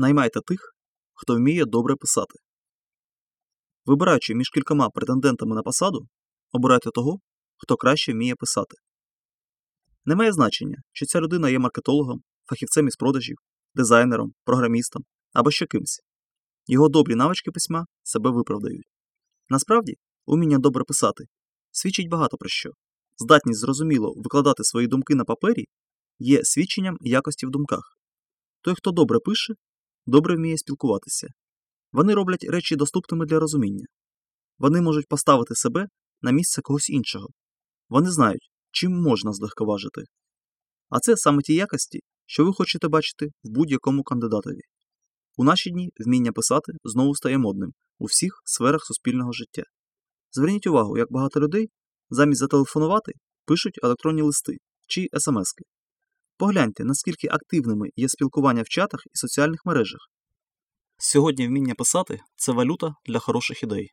Наймайте тих, хто вміє добре писати. Вибираючи між кількома претендентами на посаду, обирайте того, хто краще вміє писати. Не має значення, чи ця людина є маркетологом, фахівцем із продажів, дизайнером, програмістом або ще кимсь. Його добрі навички письма себе виправдають. Насправді, уміння добре писати свідчить багато про що. Здатність зрозуміло викладати свої думки на папері є свідченням якості в думках. Той, хто добре пише, добре вміє спілкуватися. Вони роблять речі доступними для розуміння. Вони можуть поставити себе на місце когось іншого. Вони знають, чим можна злегковажити. А це саме ті якості, що ви хочете бачити в будь-якому кандидатові. У наші дні вміння писати знову стає модним у всіх сферах суспільного життя. Зверніть увагу, як багато людей замість зателефонувати пишуть електронні листи чи смски. Погляньте, наскільки активними є спілкування в чатах і соціальних мережах. Сьогодні вміння писати це валюта для хороших ідей.